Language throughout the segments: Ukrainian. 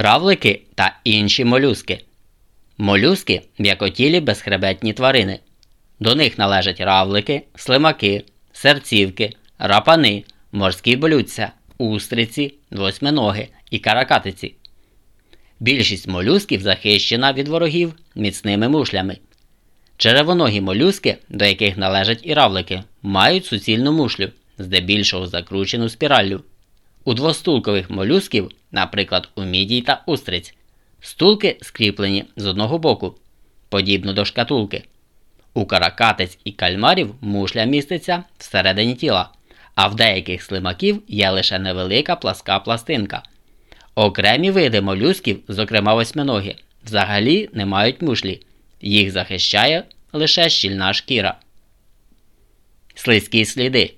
Равлики та інші молюски. Молюски м'якотілі безхребетні тварини. До них належать равлики, слимаки, серцівки, рапани, морські блюдця, устриці, восьминоги і каракатиці. Більшість молюсків захищена від ворогів міцними мушлями. Черевоногі молюски, до яких належать і равлики, мають суцільну мушлю, здебільшого закручену спіраллю. У двостулкових молюсків, наприклад, у мідій та устриць, стулки скріплені з одного боку, подібно до шкатулки. У каракатиць і кальмарів мушля міститься всередині тіла, а в деяких слимаків є лише невелика пласка пластинка. Окремі види молюсків, зокрема восьминогі, взагалі не мають мушлі, їх захищає лише щільна шкіра. Слизькі сліди.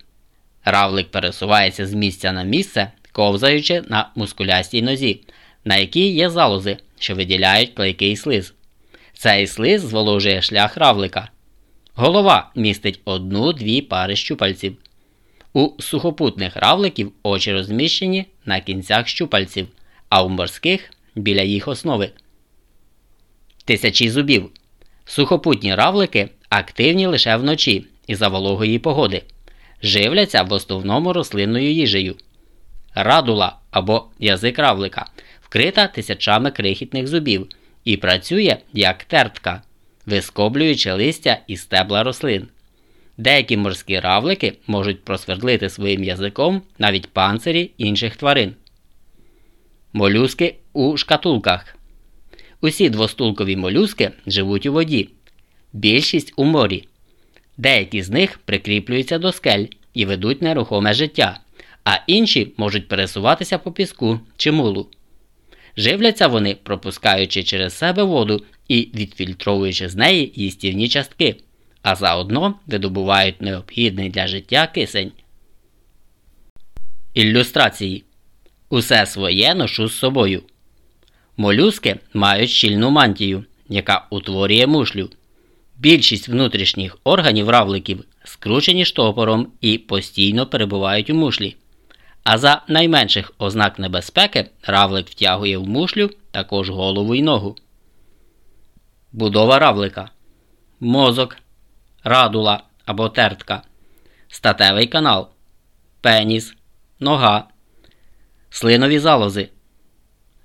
Равлик пересувається з місця на місце, ковзаючи на мускулястій нозі, на якій є залози, що виділяють клейкий слиз. Цей слиз зволожує шлях равлика. Голова містить одну-дві пари щупальців. У сухопутних равликів очі розміщені на кінцях щупальців, а у морських біля їх основи. Тисячі зубів. Сухопутні равлики активні лише вночі і за вологої погоди. Живляться в основному рослинною їжею. Радула або язик равлика вкрита тисячами крихітних зубів і працює як тертка, вискоблюючи листя і стебла рослин. Деякі морські равлики можуть просвердлити своїм язиком навіть панцирі інших тварин. Молюски у шкатулках. Усі двостулкові молюски живуть у воді, більшість у морі. Деякі з них прикріплюються до скель і ведуть нерухоме життя, а інші можуть пересуватися по піску чи мулу. Живляться вони, пропускаючи через себе воду і відфільтровуючи з неї їстівні частки, а заодно видобувають необхідний для життя кисень. Ілюстрації Усе своє ношу з собою. Молюски мають щільну мантію, яка утворює мушлю. Більшість внутрішніх органів равликів скручені штопором і постійно перебувають у мушлі. А за найменших ознак небезпеки равлик втягує в мушлю також голову й ногу. Будова равлика. Мозок, радула або тертка, статевий канал, пеніс, нога, слинові залози,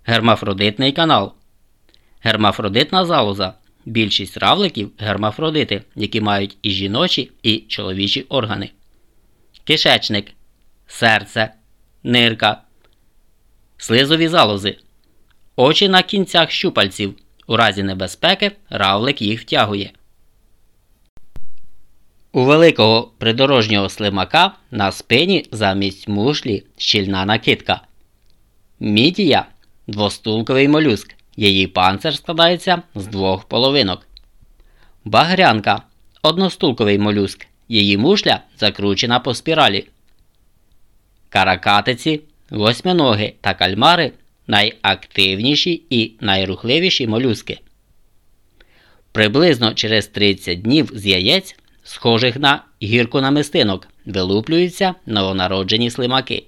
гермафродитний канал, гермафродитна залоза. Більшість равликів гермафродити, які мають і жіночі, і чоловічі органи, кишечник, серце, нирка, слизові залози, очі на кінцях щупальців. У разі небезпеки равлик їх втягує. У великого придорожнього слимака на спині замість мушлі щільна накидка. Мідія двостулковий молюск. Її панцир складається з двох половинок. Багрянка одностулковий молюск. Її мушля закручена по спіралі. Каракатиці, восьминоги та кальмари найактивніші і найрухливіші молюски. Приблизно через 30 днів з яєць, схожих на гірку намистинок, вилуплюються новонароджені слимаки.